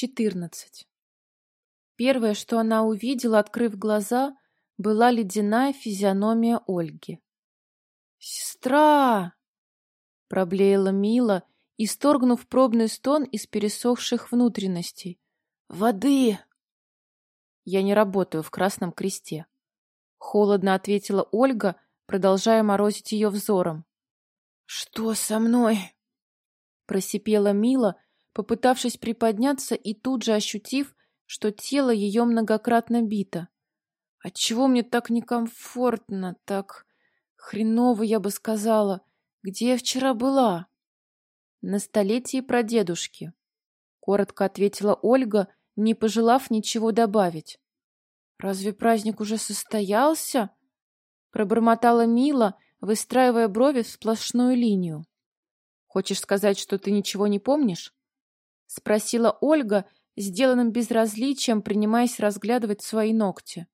14. Первое, что она увидела, открыв глаза, была ледяная физиономия Ольги. «Сестра!» — проблеяла Мила, исторгнув пробный стон из пересохших внутренностей. «Воды!» «Я не работаю в Красном Кресте», — холодно ответила Ольга, продолжая морозить ее взором. «Что со мной?» — просипела Мила, попытавшись приподняться и тут же ощутив, что тело ее многократно бито. Отчего мне так некомфортно, так хреново, я бы сказала. Где я вчера была? На столетии прадедушки. Коротко ответила Ольга, не пожелав ничего добавить. Разве праздник уже состоялся? Пробормотала Мила, выстраивая брови в сплошную линию. Хочешь сказать, что ты ничего не помнишь? Спросила Ольга, сделанным безразличием, принимаясь разглядывать свои ногти.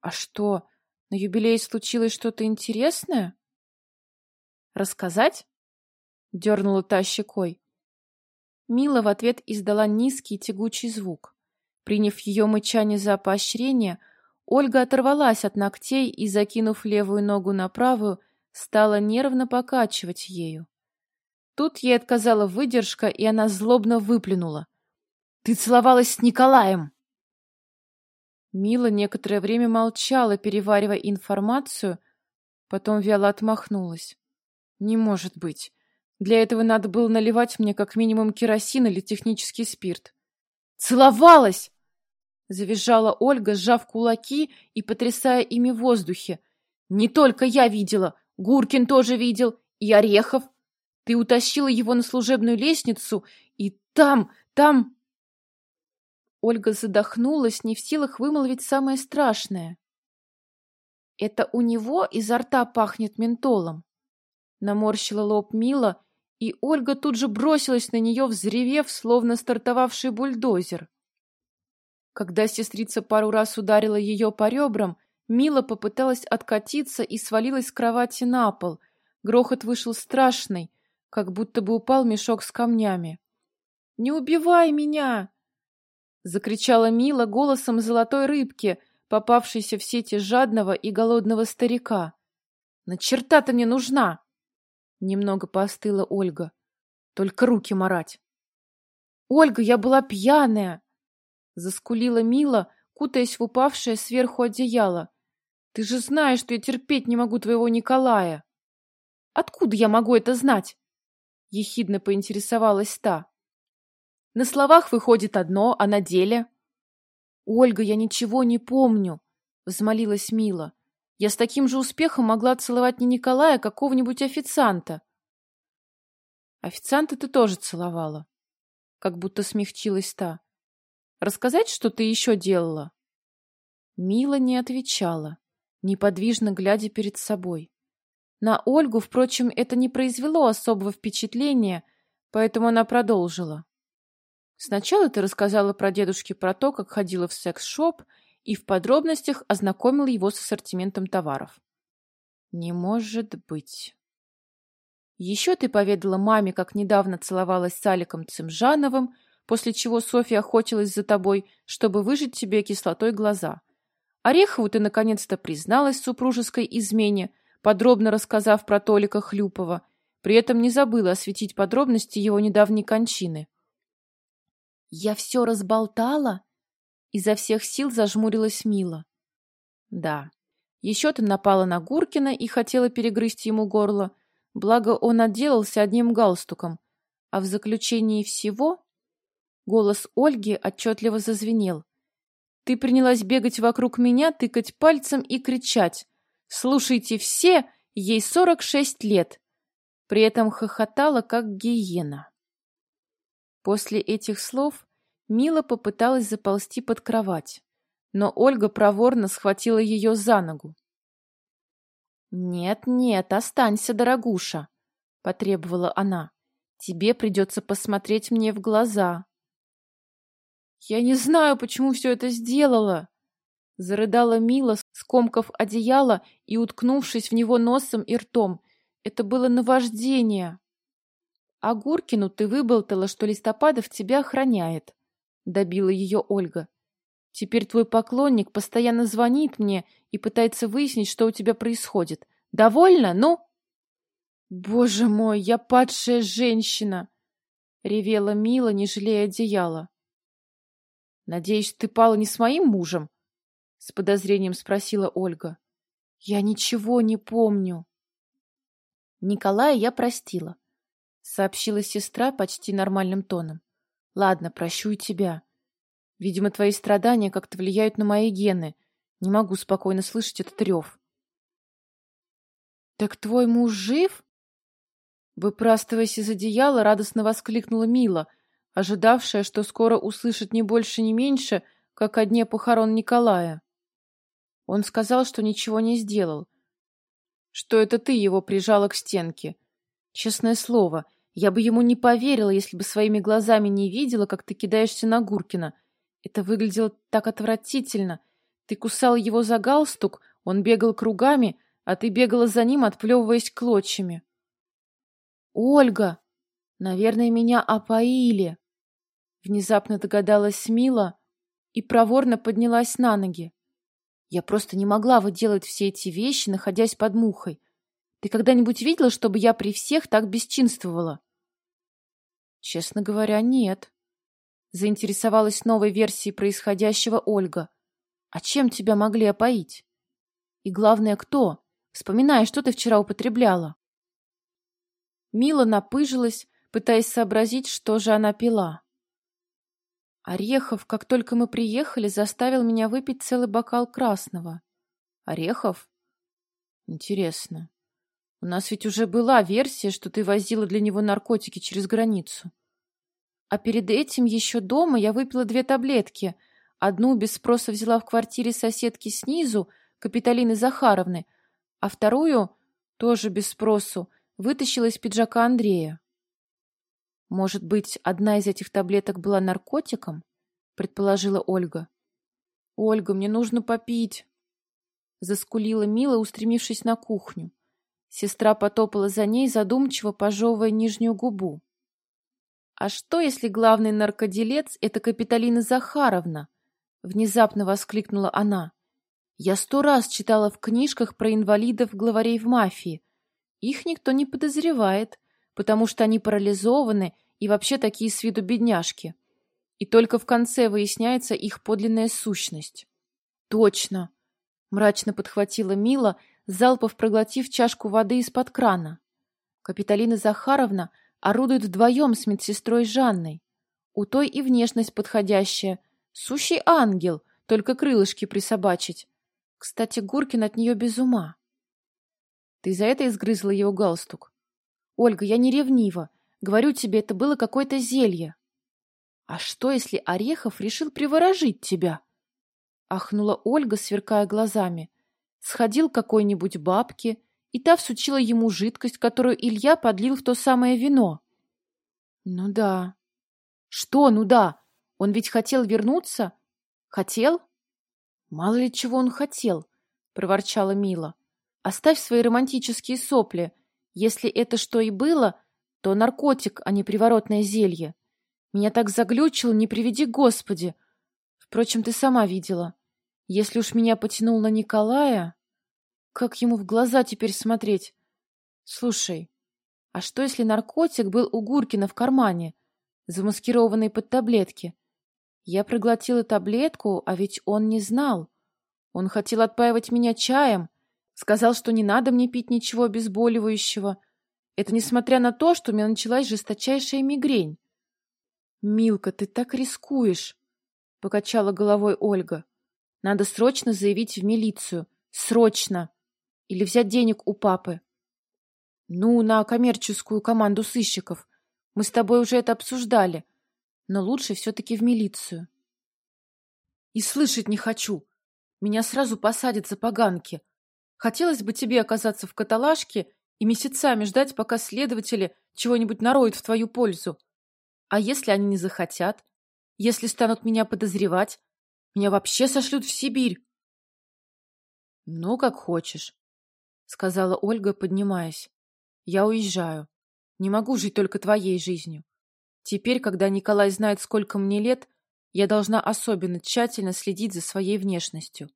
«А что, на юбилее случилось что-то интересное?» «Рассказать?» — дернула та щекой. Мила в ответ издала низкий тягучий звук. Приняв ее мычание за поощрение, Ольга оторвалась от ногтей и, закинув левую ногу на правую, стала нервно покачивать ею. Тут ей отказала выдержка, и она злобно выплюнула. Ты целовалась с Николаем!» Мила некоторое время молчала, переваривая информацию, потом вяло отмахнулась. «Не может быть. Для этого надо было наливать мне как минимум керосин или технический спирт». «Целовалась!» — завизжала Ольга, сжав кулаки и потрясая ими в воздухе. «Не только я видела, Гуркин тоже видел, и Орехов. Ты утащила его на служебную лестницу, и там, там...» Ольга задохнулась, не в силах вымолвить самое страшное. «Это у него изо рта пахнет ментолом?» Наморщила лоб Мила, и Ольга тут же бросилась на нее, взревев, словно стартовавший бульдозер. Когда сестрица пару раз ударила ее по ребрам, Мила попыталась откатиться и свалилась с кровати на пол. Грохот вышел страшный, как будто бы упал мешок с камнями. «Не убивай меня!» Закричала Мила голосом золотой рыбки, попавшейся в сети жадного и голодного старика. «На черта ты мне нужна!» Немного поостыла Ольга. «Только руки марать!» «Ольга, я была пьяная!» Заскулила Мила, кутаясь в упавшее сверху одеяло. «Ты же знаешь, что я терпеть не могу твоего Николая!» «Откуда я могу это знать?» Ехидно поинтересовалась та. На словах выходит одно, а на деле... «Ольга, я ничего не помню», — взмолилась Мила. «Я с таким же успехом могла целовать не Николая, а какого-нибудь официанта». «Официанта ты тоже целовала», — как будто смягчилась та. «Рассказать, что ты еще делала?» Мила не отвечала, неподвижно глядя перед собой. На Ольгу, впрочем, это не произвело особого впечатления, поэтому она продолжила. Сначала ты рассказала про дедушке про то, как ходила в секс-шоп и в подробностях ознакомила его с ассортиментом товаров. Не может быть. Еще ты поведала маме, как недавно целовалась с Аликом Цымжановым, после чего Софья охотилась за тобой, чтобы выжить тебе кислотой глаза. Орехову ты наконец-то призналась в супружеской измене, подробно рассказав про Толика Хлюпова, при этом не забыла осветить подробности его недавней кончины. «Я все разболтала?» Изо всех сил зажмурилась Мила. «Да. Еще ты напала на Гуркина и хотела перегрызть ему горло, благо он отделался одним галстуком. А в заключении всего...» Голос Ольги отчетливо зазвенел. «Ты принялась бегать вокруг меня, тыкать пальцем и кричать. Слушайте все, ей сорок шесть лет!» При этом хохотала, как гиена. После этих слов Мила попыталась заползти под кровать, но Ольга проворно схватила ее за ногу. «Нет-нет, останься, дорогуша», — потребовала она. «Тебе придется посмотреть мне в глаза». «Я не знаю, почему все это сделала», — зарыдала Мила, скомкав одеяло и уткнувшись в него носом и ртом. «Это было наваждение». А Гуркину ты выболтала, что Листопадов тебя охраняет. — добила ее Ольга. «Теперь твой поклонник постоянно звонит мне и пытается выяснить, что у тебя происходит. Довольно? Ну?» «Боже мой, я падшая женщина!» — ревела Мила, не жалея одеяла. «Надеюсь, ты пала не с моим мужем?» — с подозрением спросила Ольга. «Я ничего не помню». Николая я простила, — сообщила сестра почти нормальным тоном. Ладно, прощу и тебя. Видимо, твои страдания как-то влияют на мои гены. Не могу спокойно слышать этот рев. Так твой муж жив? Выпрастываясь из одеяла, радостно воскликнула Мила, ожидавшая, что скоро услышит не больше, не меньше, как о дне похорон Николая. Он сказал, что ничего не сделал, что это ты его прижала к стенке. Честное слово, я бы ему не поверила, если бы своими глазами не видела, как ты кидаешься на Гуркина. Это выглядело так отвратительно. Ты кусал его за галстук, он бегал кругами, а ты бегала за ним, отплевываясь клочьями. «Ольга! Наверное, меня опоили!» Внезапно догадалась Мила и проворно поднялась на ноги. Я просто не могла выделать все эти вещи, находясь под мухой. Ты когда-нибудь видела, чтобы я при всех так бесчинствовала? Честно говоря, нет. Заинтересовалась новой версией происходящего Ольга. А чем тебя могли опоить? И главное, кто? Вспоминай, что ты вчера употребляла. Мила напыжилась, пытаясь сообразить, что же она пила. Орехов, как только мы приехали, заставил меня выпить целый бокал красного. Орехов? Интересно. У нас ведь уже была версия, что ты возила для него наркотики через границу. А перед этим еще дома я выпила две таблетки. Одну без спроса взяла в квартире соседки снизу, Капиталины Захаровны, а вторую, тоже без спросу, вытащила из пиджака Андрея. Может быть, одна из этих таблеток была наркотиком? предположила Ольга. Ольга, мне нужно попить, заскулила Мила, устремившись на кухню. Сестра потопала за ней, задумчиво пожевывая нижнюю губу. А что, если главный наркоделец — это Капиталина Захаровна? Внезапно воскликнула она. Я сто раз читала в книжках про инвалидов-главарей в мафии. Их никто не подозревает, потому что они парализованы и вообще такие с виду бедняжки. И только в конце выясняется их подлинная сущность. Точно, мрачно подхватила Мила, залпов проглотив чашку воды из-под крана. Капиталина Захаровна орудует вдвоем с медсестрой Жанной. У той и внешность подходящая. Сущий ангел, только крылышки присобачить. Кстати, Гуркин от нее без ума. Ты за это изгрызла его галстук? Ольга, я не ревнива. Говорю тебе, это было какое-то зелье. А что, если Орехов решил приворожить тебя? Ахнула Ольга, сверкая глазами. Сходил какой-нибудь бабке, и та всучила ему жидкость, которую Илья подлил в то самое вино. Ну да. Что, ну да? Он ведь хотел вернуться? Хотел? Мало ли чего он хотел, проворчала Мила. Оставь свои романтические сопли. Если это что и было, то наркотик, а не приворотное зелье. Меня так заглючило, не приведи Господи. Впрочем, ты сама видела. Если уж меня потянул на Николая, как ему в глаза теперь смотреть? Слушай, а что если наркотик был у Гуркина в кармане, замаскированный под таблетки? Я проглотила таблетку, а ведь он не знал. Он хотел отпаивать меня чаем, сказал, что не надо мне пить ничего обезболивающего. Это несмотря на то, что у меня началась жесточайшая мигрень. «Милка, ты так рискуешь!» — покачала головой Ольга. «Надо срочно заявить в милицию. Срочно! Или взять денег у папы. Ну, на коммерческую команду сыщиков. Мы с тобой уже это обсуждали но лучше все-таки в милицию. И слышать не хочу. Меня сразу посадят за поганки. Хотелось бы тебе оказаться в каталажке и месяцами ждать, пока следователи чего-нибудь нароют в твою пользу. А если они не захотят? Если станут меня подозревать? Меня вообще сошлют в Сибирь. — Ну, как хочешь, — сказала Ольга, поднимаясь. — Я уезжаю. Не могу жить только твоей жизнью. Теперь, когда Николай знает, сколько мне лет, Я должна особенно тщательно следить за своей внешностью.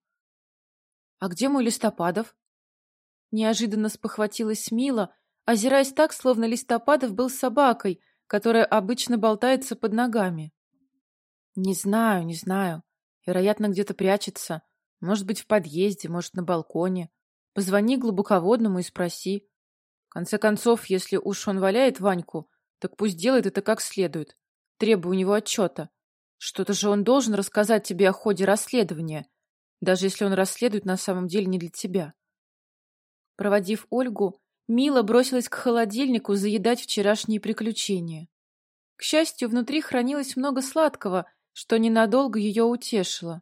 «А где мой Листопадов?» Неожиданно спохватилась Мила, озираясь так, словно Листопадов был собакой, которая обычно болтается под ногами. «Не знаю, не знаю. Вероятно, где-то прячется. Может быть, в подъезде, может, на балконе. Позвони глубоководному и спроси. В конце концов, если уж он валяет Ваньку, так пусть делает это как следует. Требуй у него отчета. Что-то же он должен рассказать тебе о ходе расследования, даже если он расследует на самом деле не для тебя. Проводив Ольгу, Мила бросилась к холодильнику заедать вчерашние приключения. К счастью, внутри хранилось много сладкого, что ненадолго ее утешило.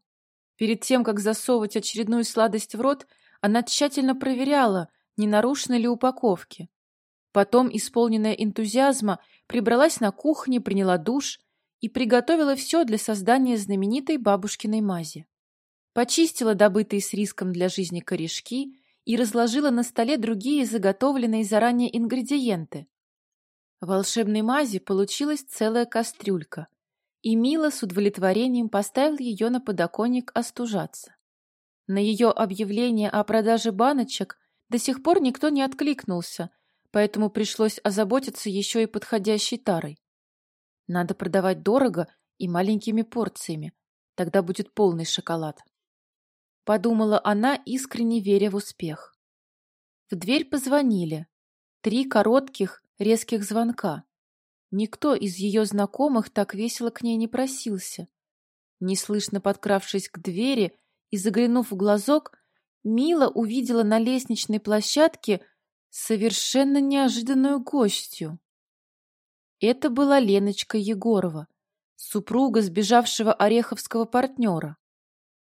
Перед тем, как засовывать очередную сладость в рот, она тщательно проверяла, не нарушены ли упаковки. Потом, исполненная энтузиазма, прибралась на кухне, приняла душ и приготовила все для создания знаменитой бабушкиной мази. Почистила добытые с риском для жизни корешки и разложила на столе другие заготовленные заранее ингредиенты. Волшебной мази получилась целая кастрюлька, и Мила с удовлетворением поставила ее на подоконник остужаться. На ее объявление о продаже баночек до сих пор никто не откликнулся, поэтому пришлось озаботиться еще и подходящей тарой. Надо продавать дорого и маленькими порциями, тогда будет полный шоколад. Подумала она, искренне веря в успех. В дверь позвонили. Три коротких, резких звонка. Никто из ее знакомых так весело к ней не просился. Неслышно подкравшись к двери и заглянув в глазок, Мила увидела на лестничной площадке совершенно неожиданную гостью. Это была Леночка Егорова, супруга сбежавшего ореховского партнера.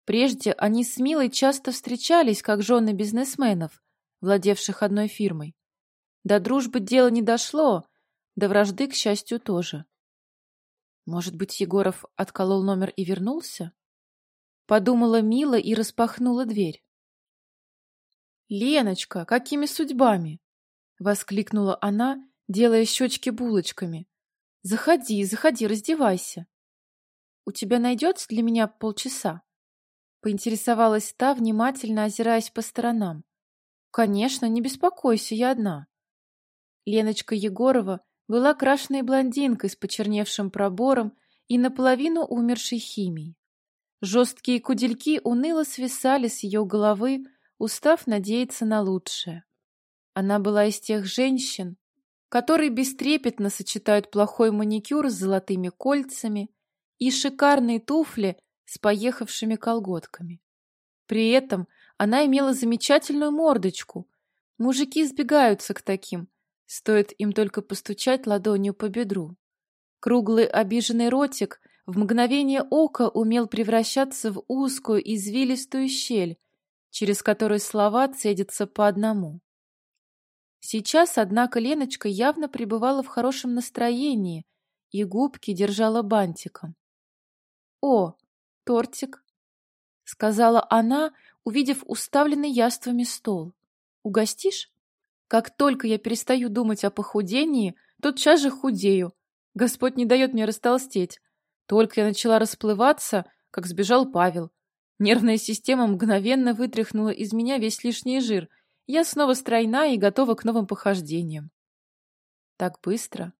Прежде они с Милой часто встречались как жены бизнесменов, владевших одной фирмой. До дружбы дело не дошло, до вражды, к счастью, тоже. Может быть, Егоров отколол номер и вернулся? Подумала Мила и распахнула дверь. «Леночка, какими судьбами?» — воскликнула она, делая щечки булочками. «Заходи, заходи, раздевайся. У тебя найдется для меня полчаса?» Поинтересовалась та, внимательно озираясь по сторонам. «Конечно, не беспокойся, я одна». Леночка Егорова была крашеной блондинкой с почерневшим пробором и наполовину умершей химией. Жесткие кудельки уныло свисали с ее головы, устав надеяться на лучшее. Она была из тех женщин, которые бестрепетно сочетают плохой маникюр с золотыми кольцами и шикарные туфли с поехавшими колготками. При этом она имела замечательную мордочку. Мужики сбегаются к таким, стоит им только постучать ладонью по бедру. Круглый обиженный ротик в мгновение ока умел превращаться в узкую извилистую щель, через которую слова цедятся по одному. Сейчас, однако, Леночка явно пребывала в хорошем настроении и губки держала бантиком. «О, тортик!» — сказала она, увидев уставленный яствами стол. «Угостишь? Как только я перестаю думать о похудении, тотчас же худею. Господь не дает мне растолстеть. Только я начала расплываться, как сбежал Павел. Нервная система мгновенно вытряхнула из меня весь лишний жир. Я снова стройна и готова к новым похождениям. Так быстро.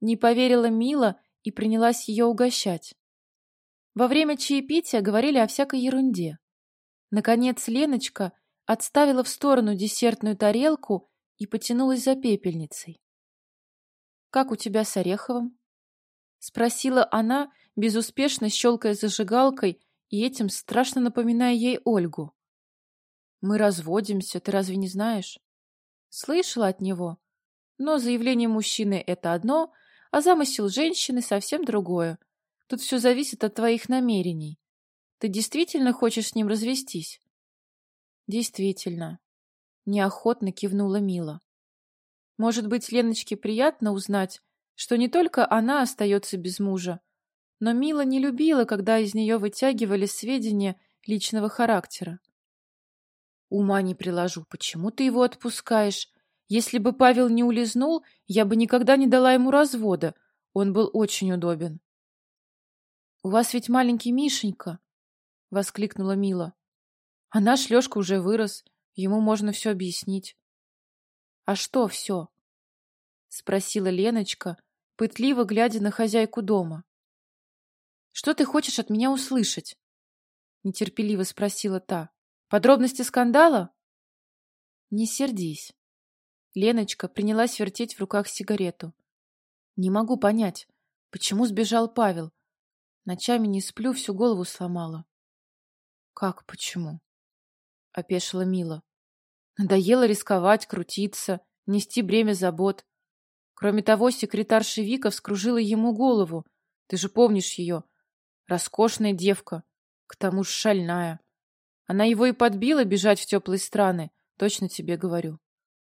Не поверила Мила и принялась ее угощать. Во время чаепития говорили о всякой ерунде. Наконец Леночка отставила в сторону десертную тарелку и потянулась за пепельницей. «Как у тебя с Ореховым?» — спросила она, безуспешно щелкая зажигалкой и этим страшно напоминая ей Ольгу. «Мы разводимся, ты разве не знаешь?» «Слышала от него. Но заявление мужчины — это одно, а замысел женщины — совсем другое. Тут все зависит от твоих намерений. Ты действительно хочешь с ним развестись?» «Действительно», — неохотно кивнула Мила. «Может быть, Леночке приятно узнать, что не только она остается без мужа, но Мила не любила, когда из нее вытягивали сведения личного характера. Ума не приложу, почему ты его отпускаешь? Если бы Павел не улизнул, я бы никогда не дала ему развода. Он был очень удобен. У вас ведь маленький Мишенька, — воскликнула Мила. А наш Лешка уже вырос, ему можно все объяснить. — А что все? — спросила Леночка, пытливо глядя на хозяйку дома. — Что ты хочешь от меня услышать? — нетерпеливо спросила та. — Подробности скандала? — Не сердись. Леночка принялась вертеть в руках сигарету. — Не могу понять, почему сбежал Павел. Ночами не сплю, всю голову сломала. — Как почему? — опешила Мила. — Надоело рисковать, крутиться, нести бремя забот. Кроме того, секретарша Вика вскружила ему голову. Ты же помнишь ее. Роскошная девка, к тому же шальная. Она его и подбила бежать в теплые страны, точно тебе говорю.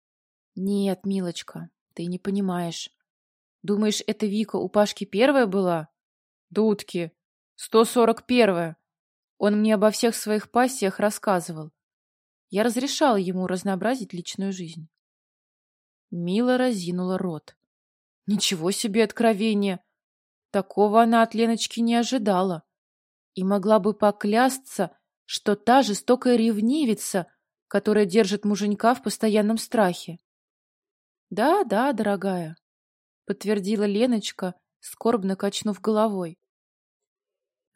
— Нет, Милочка, ты не понимаешь. Думаешь, эта Вика у Пашки первая была? Дудки. Сто сорок первая. Он мне обо всех своих пассиях рассказывал. Я разрешала ему разнообразить личную жизнь. Мила разинула рот. Ничего себе откровение! Такого она от Леночки не ожидала. И могла бы поклясться, что та жестокая ревнивица, которая держит муженька в постоянном страхе. «Да, да, дорогая», — подтвердила Леночка, скорбно качнув головой.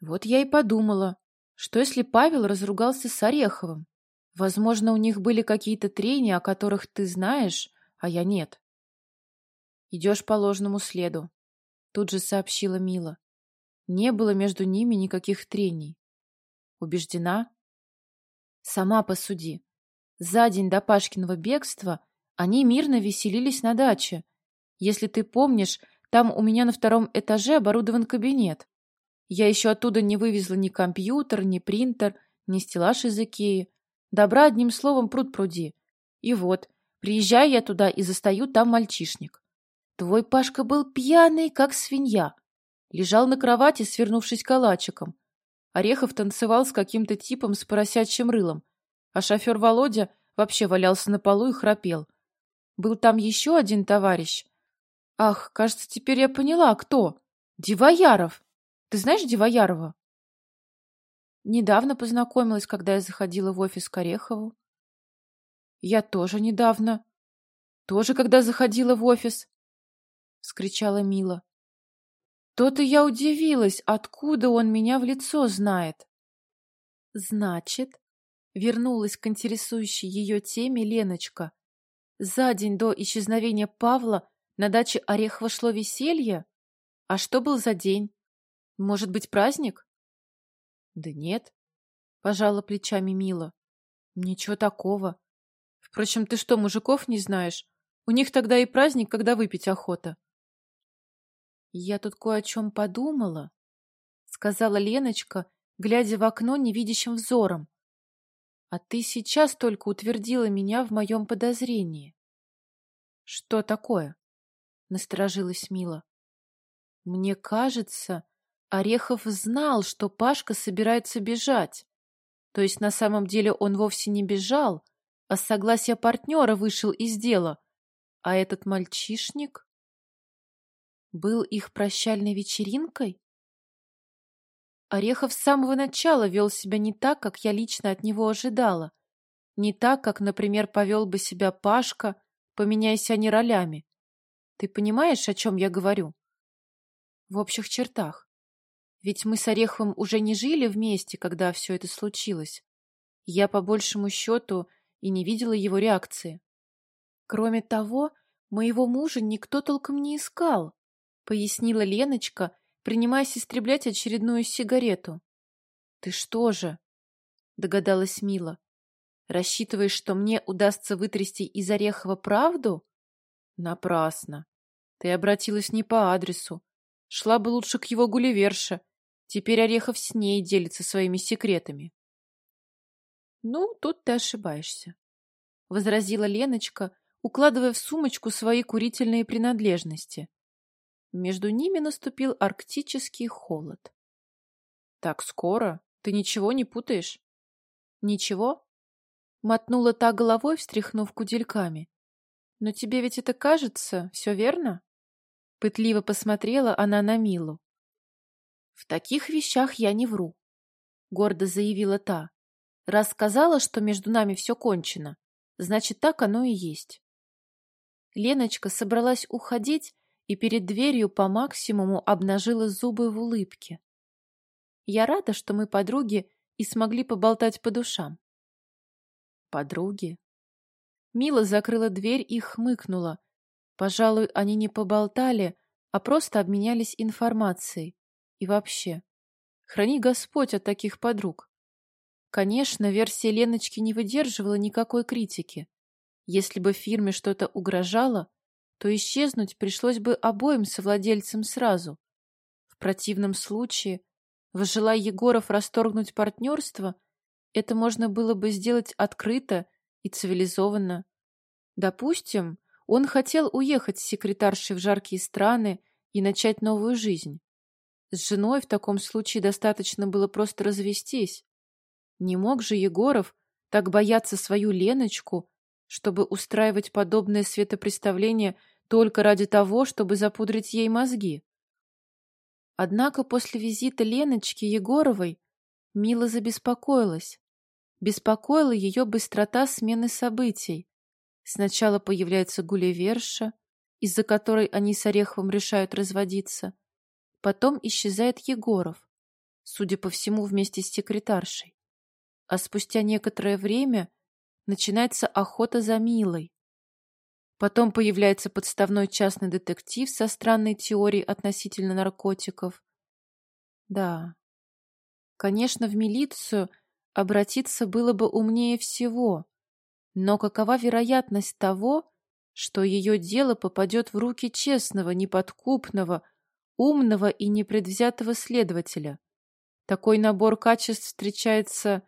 Вот я и подумала, что если Павел разругался с Ореховым, возможно, у них были какие-то трения, о которых ты знаешь, а я нет. Идешь по ложному следу, тут же сообщила Мила. Не было между ними никаких трений. Убеждена? Сама посуди. За день до Пашкиного бегства они мирно веселились на даче. Если ты помнишь, там у меня на втором этаже оборудован кабинет. Я еще оттуда не вывезла ни компьютер, ни принтер, ни стеллаж из Икеи. Добра одним словом пруд пруди. И вот, приезжаю я туда и застаю там мальчишник. Твой Пашка был пьяный, как свинья. Лежал на кровати, свернувшись калачиком. Орехов танцевал с каким-то типом с поросячьим рылом, а шофер Володя вообще валялся на полу и храпел. Был там еще один товарищ. Ах, кажется, теперь я поняла, кто. Дивояров. Ты знаешь Дивоярова? Недавно познакомилась, когда я заходила в офис к Орехову. Я тоже недавно. Тоже, когда заходила в офис. Скричала Мила. То-то я удивилась, откуда он меня в лицо знает. Значит, вернулась к интересующей ее теме Леночка. За день до исчезновения Павла на даче Орехова шло веселье? А что был за день? Может быть, праздник? Да нет, пожала плечами Мила. Ничего такого. Впрочем, ты что, мужиков не знаешь? У них тогда и праздник, когда выпить охота. Я тут кое о чем подумала, сказала Леночка, глядя в окно невидящим взором. А ты сейчас только утвердила меня в моем подозрении. Что такое? Насторожилась Мила. Мне кажется, Орехов знал, что Пашка собирается бежать. То есть на самом деле он вовсе не бежал, а с согласия партнера вышел из дела. А этот мальчишник был их прощальной вечеринкой? Орехов с самого начала вел себя не так, как я лично от него ожидала. Не так, как, например, повел бы себя Пашка, поменяясь они ролями. Ты понимаешь, о чем я говорю? В общих чертах. Ведь мы с Ореховым уже не жили вместе, когда все это случилось. Я, по большему счету, и не видела его реакции. Кроме того, моего мужа никто толком не искал, пояснила Леночка, принимаясь истреблять очередную сигарету. Ты что же? догадалась Мила. Рассчитываешь, что мне удастся вытрясти из Орехова правду? Напрасно. Ты обратилась не по адресу. Шла бы лучше к его гулливерше. Теперь Орехов с ней делится своими секретами. Ну, тут ты ошибаешься, — возразила Леночка, укладывая в сумочку свои курительные принадлежности. Между ними наступил арктический холод. — Так скоро? Ты ничего не путаешь? — Ничего? — мотнула та головой, встряхнув кудельками. — Но тебе ведь это кажется, все верно? Пытливо посмотрела она на Милу. В таких вещах я не вру, гордо заявила та. Раз сказала, что между нами все кончено, значит, так оно и есть. Леночка собралась уходить и перед дверью по максимуму обнажила зубы в улыбке. Я рада, что мы подруги и смогли поболтать по душам. Подруги? Мила закрыла дверь и хмыкнула. Пожалуй, они не поболтали, а просто обменялись информацией. И вообще, храни Господь от таких подруг. Конечно, версия Леночки не выдерживала никакой критики. Если бы фирме что-то угрожало, то исчезнуть пришлось бы обоим совладельцам сразу. В противном случае, возжелая Егоров расторгнуть партнерство, это можно было бы сделать открыто и цивилизованно. Допустим, он хотел уехать с секретаршей в жаркие страны и начать новую жизнь. С женой в таком случае достаточно было просто развестись. Не мог же Егоров так бояться свою Леночку, чтобы устраивать подобное светопреставление только ради того, чтобы запудрить ей мозги. Однако после визита Леночки Егоровой Мила забеспокоилась. Беспокоила ее быстрота смены событий. Сначала появляется Гулливерша, из-за которой они с Ореховым решают разводиться. Потом исчезает Егоров, судя по всему, вместе с секретаршей. А спустя некоторое время начинается охота за Милой. Потом появляется подставной частный детектив со странной теорией относительно наркотиков. Да, конечно, в милицию обратиться было бы умнее всего, но какова вероятность того, что ее дело попадет в руки честного, неподкупного, умного и непредвзятого следователя? Такой набор качеств встречается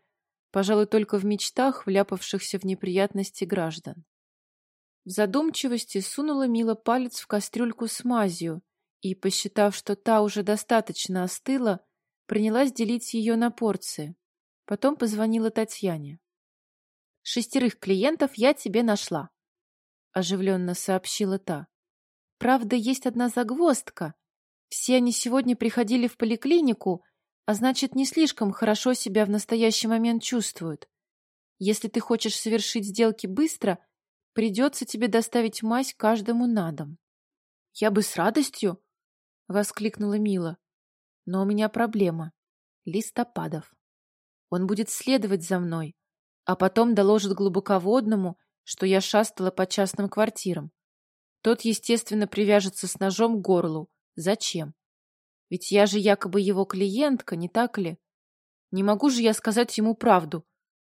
пожалуй, только в мечтах, вляпавшихся в неприятности граждан. В задумчивости сунула Мила палец в кастрюльку с мазью и, посчитав, что та уже достаточно остыла, принялась делить ее на порции. Потом позвонила Татьяне. «Шестерых клиентов я тебе нашла», — оживленно сообщила та. «Правда, есть одна загвоздка. Все они сегодня приходили в поликлинику, а значит, не слишком хорошо себя в настоящий момент чувствуют. Если ты хочешь совершить сделки быстро, придется тебе доставить мазь каждому на дом. — Я бы с радостью, — воскликнула Мила. — Но у меня проблема. Листопадов. Он будет следовать за мной, а потом доложит глубоководному, что я шастала по частным квартирам. Тот, естественно, привяжется с ножом к горлу. Зачем? Ведь я же якобы его клиентка, не так ли? Не могу же я сказать ему правду,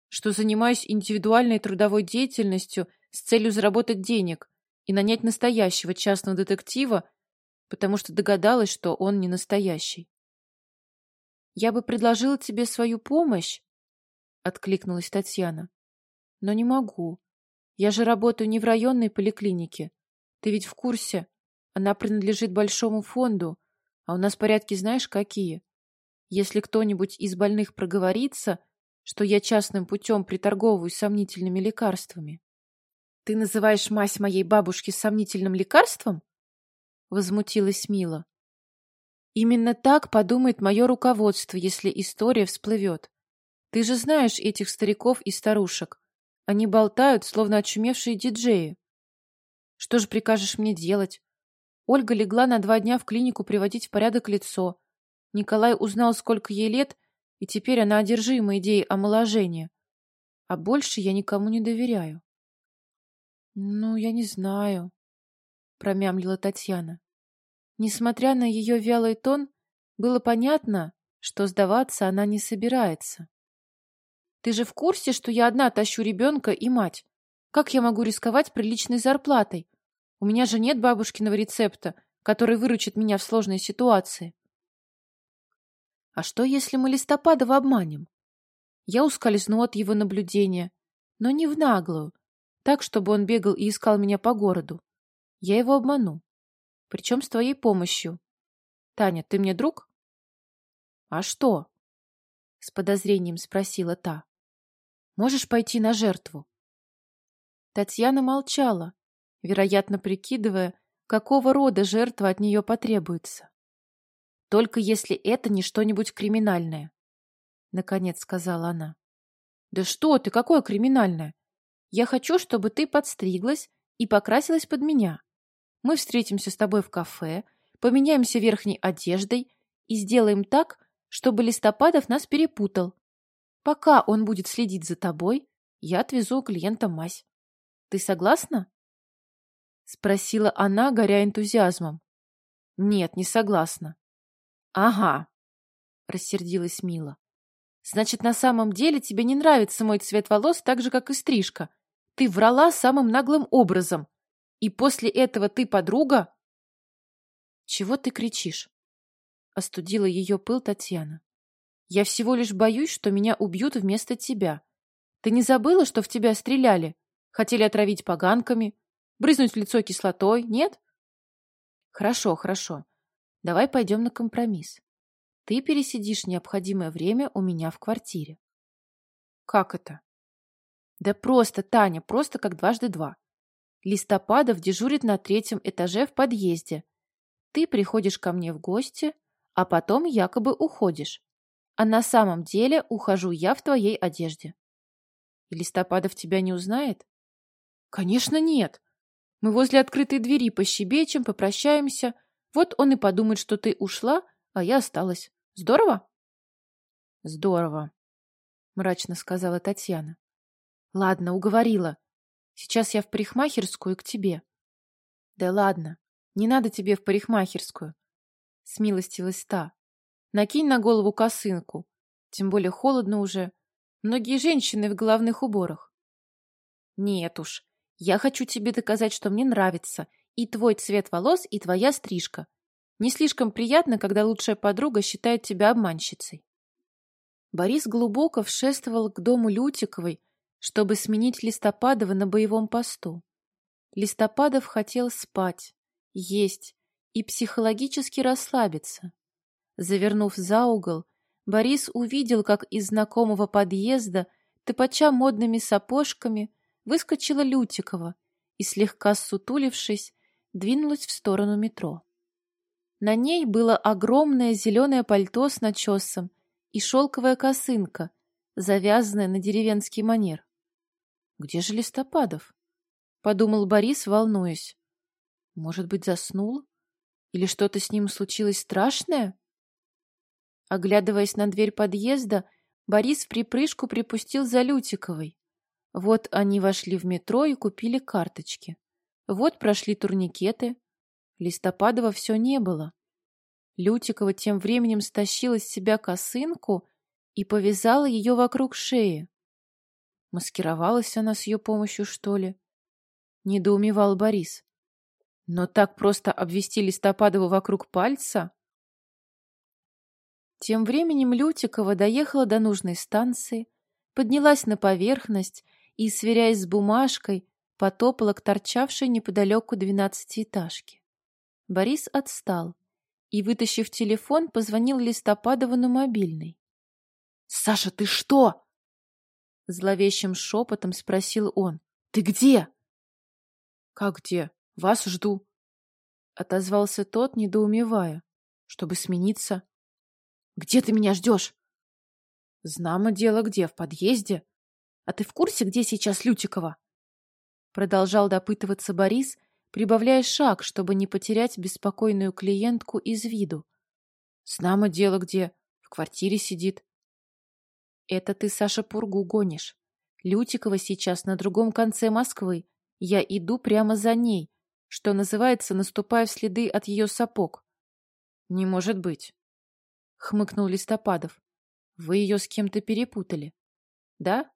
что занимаюсь индивидуальной трудовой деятельностью с целью заработать денег и нанять настоящего частного детектива, потому что догадалась, что он не настоящий. «Я бы предложила тебе свою помощь», — откликнулась Татьяна. «Но не могу. Я же работаю не в районной поликлинике. Ты ведь в курсе. Она принадлежит большому фонду, а у нас порядки знаешь какие? Если кто-нибудь из больных проговорится, что я частным путем приторговываю сомнительными лекарствами. Ты называешь мазь моей бабушки сомнительным лекарством? Возмутилась Мила. Именно так подумает мое руководство, если история всплывет. Ты же знаешь этих стариков и старушек. Они болтают, словно очумевшие диджеи. Что же прикажешь мне делать? Ольга легла на два дня в клинику приводить в порядок лицо. Николай узнал, сколько ей лет, и теперь она одержима идеей омоложения. А больше я никому не доверяю. — Ну, я не знаю, — промямлила Татьяна. Несмотря на ее вялый тон, было понятно, что сдаваться она не собирается. — Ты же в курсе, что я одна тащу ребенка и мать? Как я могу рисковать приличной зарплатой? У меня же нет бабушкиного рецепта, который выручит меня в сложной ситуации. А что, если мы Листопадова обманем? Я ускользну от его наблюдения, но не в наглую, так, чтобы он бегал и искал меня по городу. Я его обману. Причем с твоей помощью. Таня, ты мне друг? А что? С подозрением спросила та. Можешь пойти на жертву? Татьяна молчала, вероятно, прикидывая, какого рода жертва от нее потребуется. Только если это не что-нибудь криминальное, — наконец сказала она. Да что ты, какое криминальное? Я хочу, чтобы ты подстриглась и покрасилась под меня. Мы встретимся с тобой в кафе, поменяемся верхней одеждой и сделаем так, чтобы Листопадов нас перепутал. Пока он будет следить за тобой, я отвезу у клиента мазь. Ты согласна? Спросила она, горя энтузиазмом. Нет, не согласна. Ага, рассердилась Мила. Значит, на самом деле тебе не нравится мой цвет волос так же, как и стрижка. Ты врала самым наглым образом. И после этого ты подруга? Чего ты кричишь? Остудила ее пыл Татьяна. Я всего лишь боюсь, что меня убьют вместо тебя. Ты не забыла, что в тебя стреляли? Хотели отравить поганками? Брызнуть в лицо кислотой? Нет? Хорошо, хорошо. Давай пойдем на компромисс. Ты пересидишь необходимое время у меня в квартире. Как это? Да просто, Таня, просто как дважды два. Листопадов дежурит на третьем этаже в подъезде. Ты приходишь ко мне в гости, а потом якобы уходишь. А на самом деле ухожу я в твоей одежде. И Листопадов тебя не узнает? Конечно, нет. Мы возле открытой двери пощебечем, попрощаемся. Вот он и подумает, что ты ушла, а я осталась. Здорово? Здорово, мрачно сказала Татьяна. Ладно, уговорила. Сейчас я в парикмахерскую к тебе. Да ладно, не надо тебе в парикмахерскую. Смилостилась та. Накинь на голову косынку. Тем более холодно уже. Многие женщины в головных уборах. Нет уж, я хочу тебе доказать, что мне нравится и твой цвет волос, и твоя стрижка. Не слишком приятно, когда лучшая подруга считает тебя обманщицей. Борис глубоко вшествовал к дому Лютиковой, чтобы сменить Листопадова на боевом посту. Листопадов хотел спать, есть и психологически расслабиться. Завернув за угол, Борис увидел, как из знакомого подъезда, топача модными сапожками, выскочила Лютикова и, слегка сутулившись, двинулась в сторону метро. На ней было огромное зеленое пальто с начесом и шелковая косынка, завязанная на деревенский манер. «Где же Листопадов?» — подумал Борис, волнуясь. «Может быть, заснул? Или что-то с ним случилось страшное?» Оглядываясь на дверь подъезда, Борис в припрыжку припустил за Лютиковой. Вот они вошли в метро и купили карточки. Вот прошли турникеты, Листопадова все не было. Лютикова тем временем стащила с себя косынку и повязала ее вокруг шеи. Маскировалась она с ее помощью, что ли? Недоумевал Борис. Но так просто обвести Листопадову вокруг пальца? Тем временем Лютикова доехала до нужной станции, поднялась на поверхность и, сверяясь с бумажкой, потопала к торчавшей неподалеку двенадцатиэтажке. Борис отстал и, вытащив телефон, позвонил Листопадову на мобильный. — Саша, ты что? — зловещим шепотом спросил он. — Ты где? — Как где? Вас жду. — отозвался тот, недоумевая. — Чтобы смениться. — Где ты меня ждешь? — Знамо дело где, в подъезде. А ты в курсе, где сейчас Лютикова? Продолжал допытываться Борис, прибавляя шаг, чтобы не потерять беспокойную клиентку из виду. Знамо дело где, в квартире сидит. Это ты, Саша, пургу гонишь. Лютикова сейчас на другом конце Москвы. Я иду прямо за ней, что называется, наступая в следы от ее сапог. Не может быть. Хмыкнул Листопадов. Вы ее с кем-то перепутали. Да?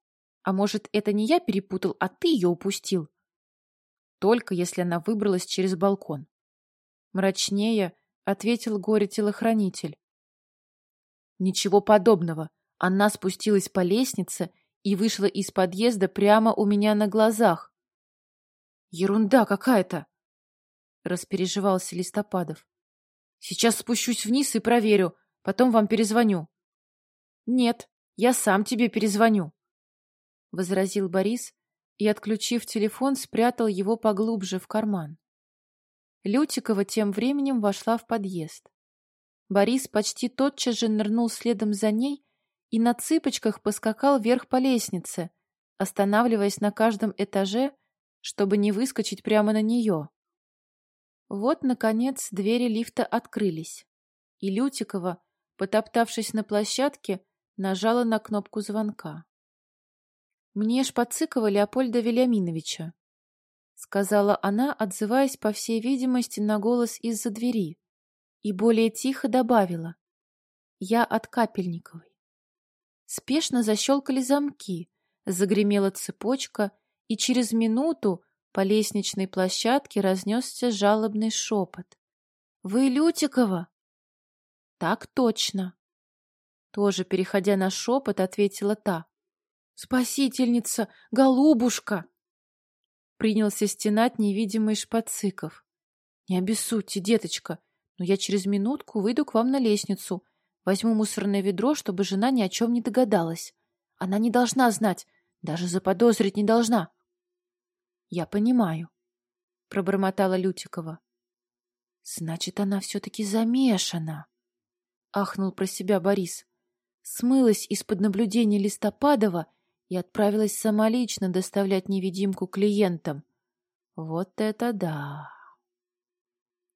А может, это не я перепутал, а ты ее упустил? только если она выбралась через балкон. Мрачнее ответил горе-телохранитель. Ничего подобного. Она спустилась по лестнице и вышла из подъезда прямо у меня на глазах. Ерунда какая-то, распереживался Листопадов. Сейчас спущусь вниз и проверю, потом вам перезвоню. Нет, я сам тебе перезвоню, возразил Борис и, отключив телефон, спрятал его поглубже в карман. Лютикова тем временем вошла в подъезд. Борис почти тотчас же нырнул следом за ней и на цыпочках поскакал вверх по лестнице, останавливаясь на каждом этаже, чтобы не выскочить прямо на нее. Вот, наконец, двери лифта открылись, и Лютикова, потоптавшись на площадке, нажала на кнопку звонка. «Мне Шпацикова Леопольда Вильяминовича», — сказала она, отзываясь, по всей видимости, на голос из-за двери, и более тихо добавила. «Я от Капельниковой». Спешно защелкали замки, загремела цепочка, и через минуту по лестничной площадке разнесся жалобный шепот. «Вы Лютикова?» «Так точно!» Тоже, переходя на шепот, ответила та. «Спасительница! Голубушка!» Принялся стенать невидимый Шпациков. «Не обессудьте, деточка, но я через минутку выйду к вам на лестницу. Возьму мусорное ведро, чтобы жена ни о чем не догадалась. Она не должна знать, даже заподозрить не должна. Я понимаю, пробормотала Лютикова. Значит, она все-таки замешана. Ахнул про себя Борис. Смылась из-под наблюдения Листопадова и отправилась самолично доставлять невидимку клиентам. Вот это да!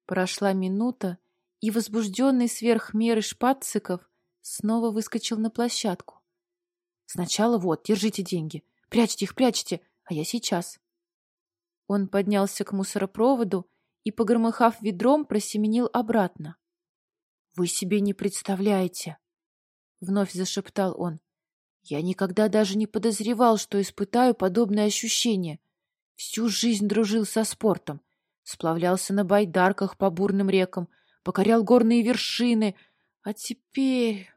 Прошла минута, и возбужденный сверх меры Шпациков снова выскочил на площадку. Сначала вот, держите деньги. Прячьте их, прячьте, а я сейчас. Он поднялся к мусоропроводу и, погромыхав ведром, просеменил обратно. — Вы себе не представляете, — вновь зашептал он. — Я никогда даже не подозревал, что испытаю подобное ощущение. Всю жизнь дружил со спортом, сплавлялся на байдарках по бурным рекам, покорял горные вершины, а теперь...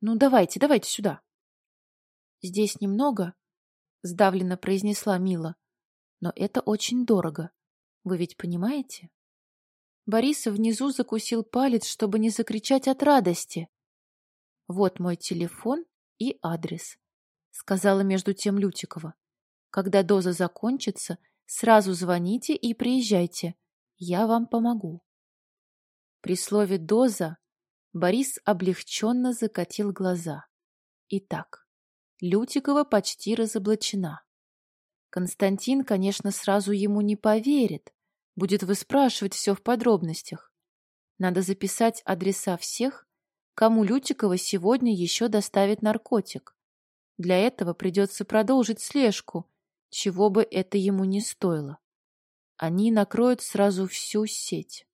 Ну, давайте, давайте сюда. «Здесь немного», — сдавленно произнесла Мила. «Но это очень дорого. Вы ведь понимаете?» Борис внизу закусил палец, чтобы не закричать от радости. «Вот мой телефон и адрес», — сказала между тем Лютикова. «Когда доза закончится, сразу звоните и приезжайте. Я вам помогу». При слове «доза» Борис облегченно закатил глаза. Итак, Лютикова почти разоблачена. Константин, конечно, сразу ему не поверит, будет выспрашивать все в подробностях. Надо записать адреса всех, кому Лютикова сегодня еще доставит наркотик. Для этого придется продолжить слежку, чего бы это ему не стоило. Они накроют сразу всю сеть.